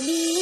God.